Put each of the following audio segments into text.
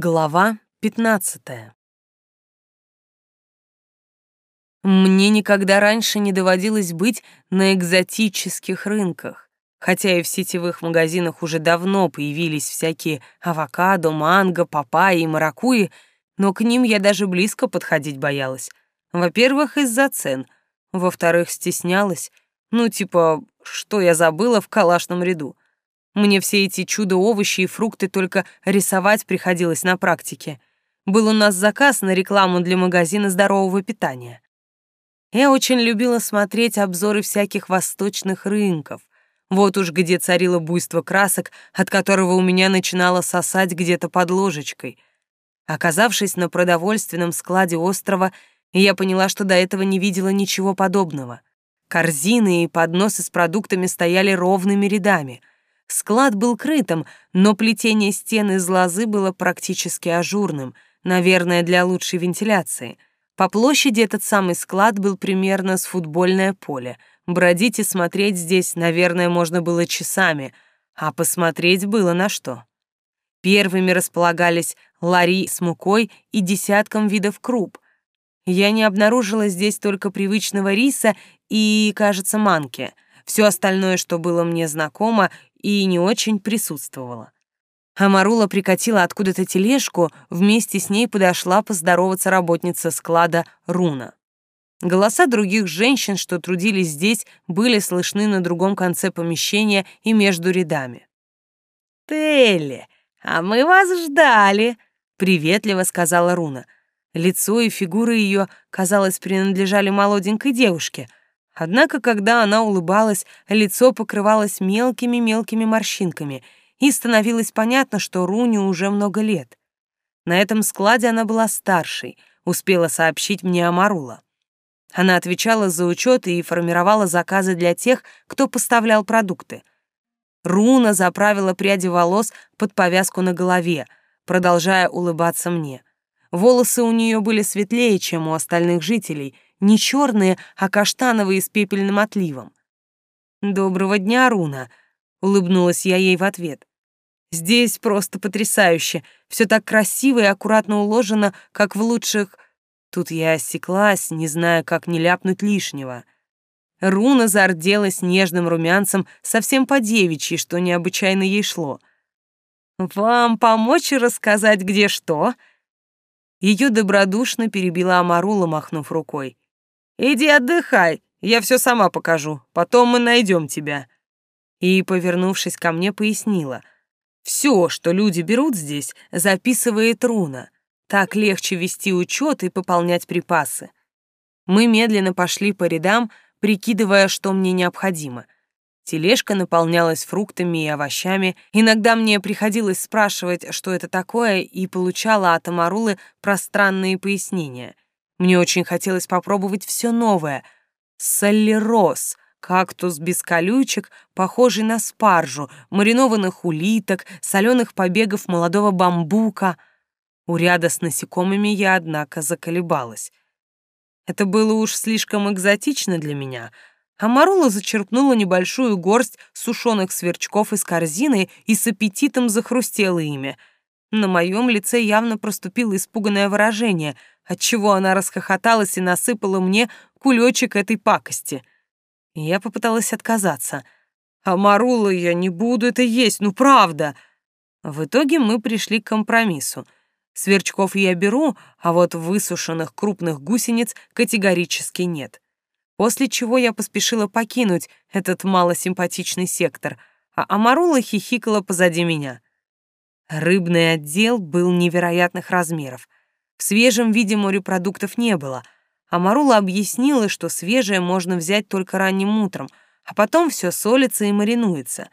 Глава 15 Мне никогда раньше не доводилось быть на экзотических рынках, хотя и в сетевых магазинах уже давно появились всякие авокадо, манго, папайи и маракуи, но к ним я даже близко подходить боялась. Во-первых, из-за цен, во-вторых, стеснялась. Ну, типа, что я забыла в калашном ряду. Мне все эти чудо-овощи и фрукты только рисовать приходилось на практике. Был у нас заказ на рекламу для магазина здорового питания. Я очень любила смотреть обзоры всяких восточных рынков. Вот уж где царило буйство красок, от которого у меня начинало сосать где-то под ложечкой. Оказавшись на продовольственном складе острова, я поняла, что до этого не видела ничего подобного. Корзины и подносы с продуктами стояли ровными рядами — Склад был крытым, но плетение стены из лозы было практически ажурным, наверное, для лучшей вентиляции. По площади этот самый склад был примерно с футбольное поле. Бродить и смотреть здесь, наверное, можно было часами, а посмотреть было на что. Первыми располагались лари с мукой и десятком видов круп. Я не обнаружила здесь только привычного риса и, кажется, манки — все остальное, что было мне знакомо и не очень присутствовало. Амарула прикатила откуда-то тележку, вместе с ней подошла поздороваться работница склада Руна. Голоса других женщин, что трудились здесь, были слышны на другом конце помещения и между рядами. «Телли, а мы вас ждали», — приветливо сказала Руна. Лицо и фигура ее, казалось, принадлежали молоденькой девушке, Однако, когда она улыбалась, лицо покрывалось мелкими-мелкими морщинками, и становилось понятно, что Руни уже много лет. На этом складе она была старшей, успела сообщить мне Амарула. Она отвечала за учет и формировала заказы для тех, кто поставлял продукты. Руна заправила пряди волос под повязку на голове, продолжая улыбаться мне. Волосы у нее были светлее, чем у остальных жителей — не черные, а каштановые с пепельным отливом. «Доброго дня, Руна», — улыбнулась я ей в ответ. «Здесь просто потрясающе, все так красиво и аккуратно уложено, как в лучших...» Тут я осеклась, не зная, как не ляпнуть лишнего. Руна зарделась нежным румянцем, совсем по-девичьи, что необычайно ей шло. «Вам помочь рассказать, где что?» Ее добродушно перебила Амарула, махнув рукой. «Иди отдыхай, я все сама покажу, потом мы найдем тебя». И, повернувшись ко мне, пояснила. «Все, что люди берут здесь, записывает руна. Так легче вести учет и пополнять припасы». Мы медленно пошли по рядам, прикидывая, что мне необходимо. Тележка наполнялась фруктами и овощами. Иногда мне приходилось спрашивать, что это такое, и получала от Амарулы пространные пояснения — мне очень хотелось попробовать все новое. Соллерос, кактус без колючек, похожий на спаржу, маринованных улиток, соленых побегов молодого бамбука. У ряда с насекомыми я, однако, заколебалась. Это было уж слишком экзотично для меня, а Марула зачерпнула небольшую горсть сушеных сверчков из корзины и с аппетитом захрустела ими. На моем лице явно проступило испуганное выражение — отчего она расхохоталась и насыпала мне кулечек этой пакости. Я попыталась отказаться. «А Марула я не буду это есть, ну правда!» В итоге мы пришли к компромиссу. Сверчков я беру, а вот высушенных крупных гусениц категорически нет. После чего я поспешила покинуть этот малосимпатичный сектор, а Амарула хихикала позади меня. Рыбный отдел был невероятных размеров — в свежем виде морепродуктов не было, а Марула объяснила, что свежее можно взять только ранним утром, а потом все солится и маринуется.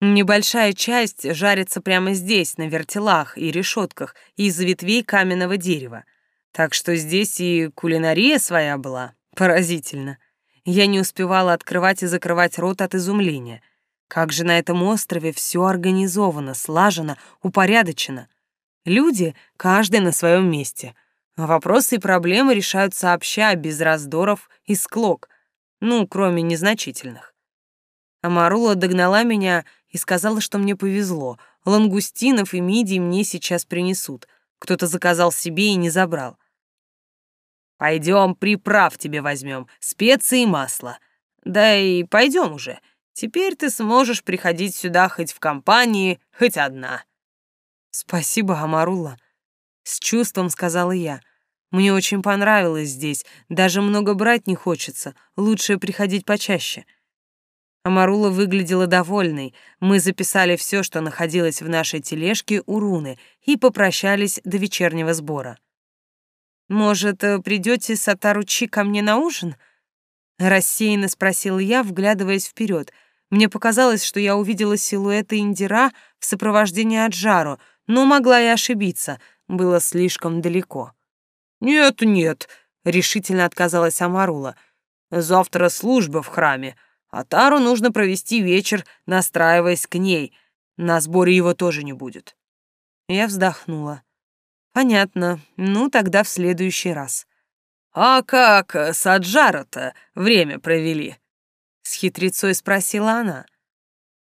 Небольшая часть жарится прямо здесь, на вертелах и решетках из ветвей каменного дерева. Так что здесь и кулинария своя была. Поразительно. Я не успевала открывать и закрывать рот от изумления. Как же на этом острове все организовано, слажено, упорядочено. Люди, каждый на своем месте. Вопросы и проблемы решают сообща, без раздоров и склок. Ну, кроме незначительных. Амарула догнала меня и сказала, что мне повезло. Лангустинов и мидий мне сейчас принесут. кто-то заказал себе и не забрал. Пойдем, приправ тебе возьмем, специи и масло. Да и пойдем уже. Теперь ты сможешь приходить сюда хоть в компании, хоть одна. Спасибо, Амарула. С чувством сказала я. Мне очень понравилось здесь, даже много брать не хочется, лучше приходить почаще. Амарула выглядела довольной. Мы записали все, что находилось в нашей тележке у Руны, и попрощались до вечернего сбора. «Может, э, придете с Атаручи ко мне на ужин?» Рассеянно спросила я, вглядываясь вперед. Мне показалось, что я увидела силуэты Индира в сопровождении Аджару, но могла и ошибиться, было слишком далеко. «Нет, нет», — решительно отказалась Амарула. «Завтра служба в храме, а Тару нужно провести вечер, настраиваясь к ней. На сборе его тоже не будет». Я вздохнула. «Понятно. Ну, тогда в следующий раз». «А как с Аджара-то время провели?» С хитрецой спросила она.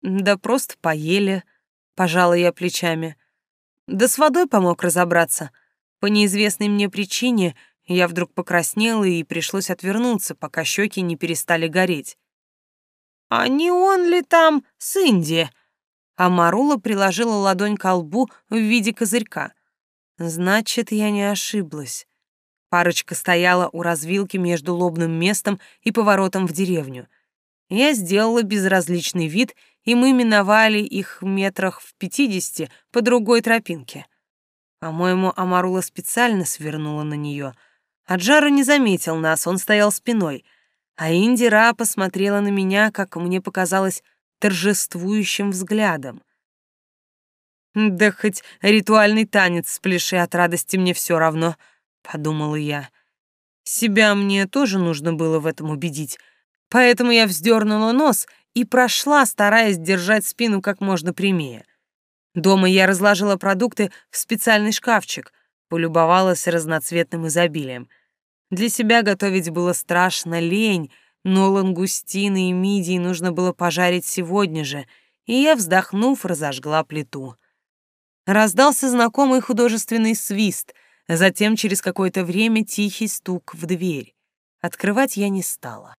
«Да просто поели», — пожала я плечами. «Да с водой помог разобраться. По неизвестной мне причине я вдруг покраснела и пришлось отвернуться, пока щеки не перестали гореть. «А не он ли там с Инди?» А Марула приложила ладонь к лбу в виде козырька. Значит, я не ошиблась. Парочка стояла у развилки между лобным местом и поворотом в деревню. Я сделала безразличный вид, и мы миновали их в метрах в пятидесяти по другой тропинке. По-моему, Амарула специально свернула на нее. Аджару не заметил нас, он стоял спиной — а Индира посмотрела на меня, как мне показалось, торжествующим взглядом. «Да хоть ритуальный танец спляши от радости мне все равно», — подумала я. Себя мне тоже нужно было в этом убедить, поэтому я вздернула нос и прошла, стараясь держать спину как можно прямее. Дома я разложила продукты в специальный шкафчик, полюбовалась разноцветным изобилием — для себя готовить было страшно лень, но лангустины и мидии нужно было пожарить сегодня же, и я, вздохнув, разожгла плиту. Раздался знакомый художественный свист, затем через какое-то время тихий стук в дверь. Открывать я не стала.